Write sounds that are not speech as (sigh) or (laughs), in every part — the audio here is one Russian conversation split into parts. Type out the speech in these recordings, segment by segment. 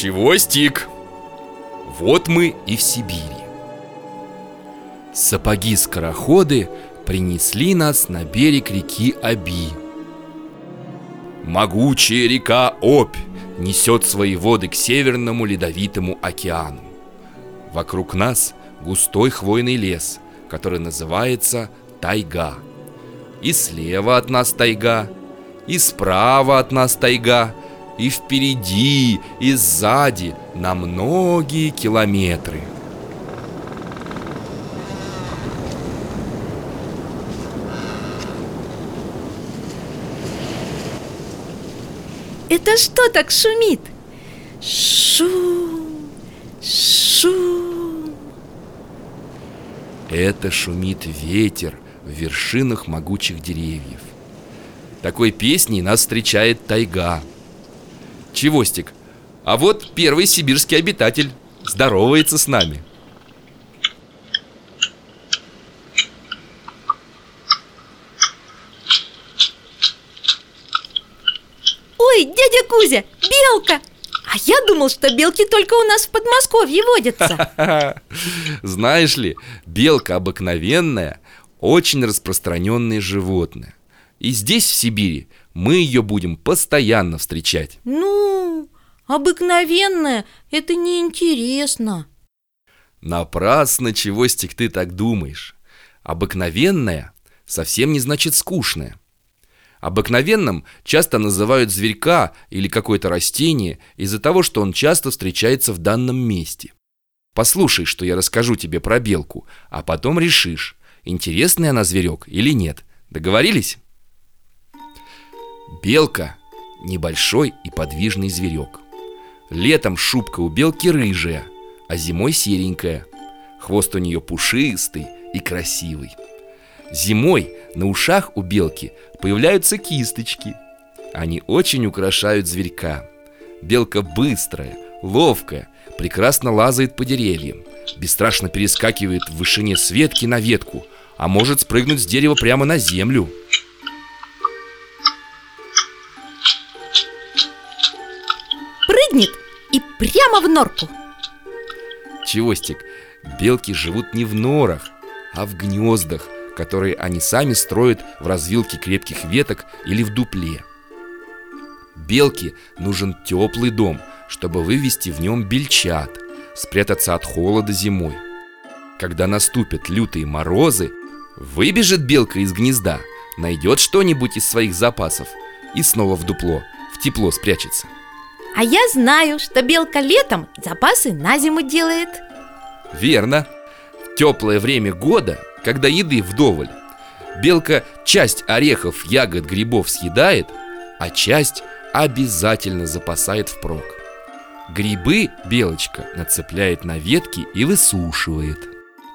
Чевостик! Вот мы и в Сибири. Сапоги-скороходы принесли нас на берег реки Аби. Могучая река Обь несет свои воды к Северному Ледовитому океану. Вокруг нас густой хвойный лес, который называется тайга. И слева от нас тайга, и справа от нас тайга, и впереди, и сзади на многие километры. Это что так шумит? Шум, шум Это шумит ветер в вершинах могучих деревьев Такой песней нас встречает тайга Чевостик, а вот первый сибирский обитатель Здоровается с нами. Ой, дядя Кузя, белка! А я думал, что белки только у нас в Подмосковье водятся. (laughs) Знаешь ли, белка обыкновенная Очень распространенное животное. И здесь, в Сибири, мы ее будем постоянно встречать Ну, обыкновенная, это неинтересно Напрасно, Чевостик, ты так думаешь Обыкновенная совсем не значит скучная Обыкновенным часто называют зверька или какое-то растение из-за того, что он часто встречается в данном месте. Послушай, что я расскажу тебе про белку, а потом решишь, интересный она зверек или нет. Договорились? Белка – небольшой и подвижный зверек. Летом шубка у белки рыжая, а зимой серенькая. Хвост у нее пушистый и красивый. Зимой на ушах у белки появляются кисточки. Они очень украшают зверька. Белка быстрая, ловкая, прекрасно лазает по деревьям, бесстрашно перескакивает в вышине с ветки на ветку, а может спрыгнуть с дерева прямо на землю. Прыгнет и прямо в норку Чевостик, белки живут не в норах, а в гнездах, которые они сами строят в развилке крепких веток или в дупле. Белке нужен теплый дом, чтобы вывести в нем бельчат, спрятаться от холода зимой. Когда наступят лютые морозы, выбежит белка из гнезда, найдет что-нибудь из своих запасов и снова в дупло, в тепло спрячется. А я знаю, что белка летом запасы на зиму делает Верно. В теплое время года когда еды вдоволь. Белка часть орехов, ягод, грибов съедает, а часть обязательно запасает впрок. Грибы белочка нацепляет на ветки и высушивает,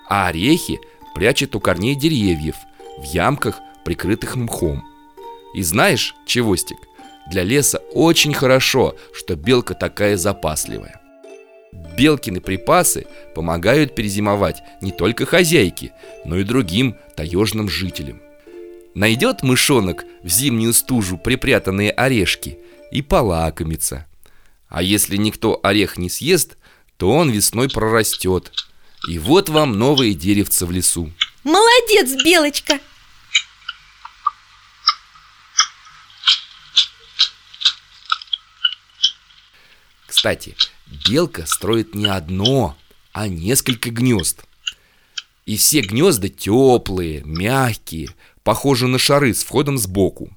а орехи прячет у корней деревьев в ямках, прикрытых мхом. И знаешь, Чевостик, для леса очень хорошо, что белка такая запасливая. Белкины припасы помогают перезимовать не только хозяйке, но и другим таежным жителям. Найдет мышонок в зимнюю стужу припрятанные орешки и полакомится. А если никто орех не съест, то он весной прорастет. И вот вам новые деревца в лесу. Молодец, Белочка! Кстати, белка строит не одно, а несколько гнезд. И все гнезда теплые, мягкие, похожи на шары с входом сбоку.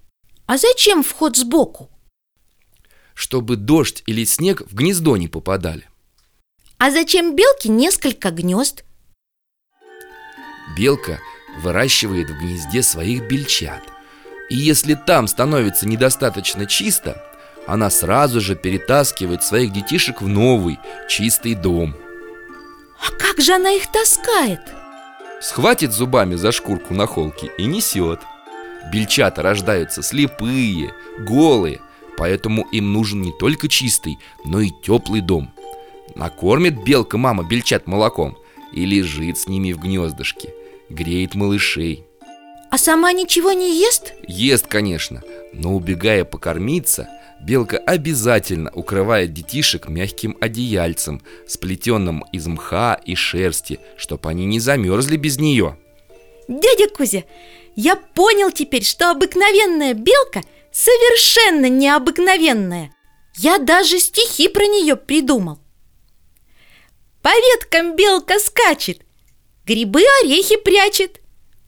А зачем вход сбоку? Чтобы дождь или снег в гнездо не попадали. А зачем белке несколько гнезд? Белка выращивает в гнезде своих бельчат. И если там становится недостаточно чисто, она сразу же перетаскивает своих детишек в новый, чистый дом. А как же она их таскает? Схватит зубами за шкурку на холке и несет. Бельчата рождаются слепые, голые, поэтому им нужен не только чистый, но и теплый дом. Накормит белка мама бельчат молоком и лежит с ними в гнездышке, греет малышей. А сама ничего не ест? Ест, конечно, но убегая покормиться, белка обязательно укрывает детишек мягким одеяльцем, сплетенным из мха и шерсти, чтобы они не замерзли без нее. Дядя Кузя, я понял теперь, что обыкновенная белка совершенно необыкновенная. Я даже стихи про нее придумал. По веткам белка скачет, грибы орехи прячет.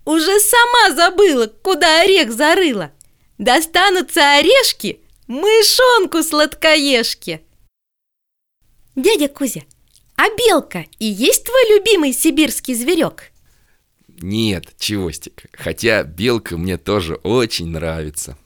Уже сама забыла, куда орех зарыла. Достанутся орешки мышонку сладкоежке. Дядя Кузя, а белка и есть твой любимый сибирский зверек? Нет, Чевостик, хотя белка мне тоже очень нравится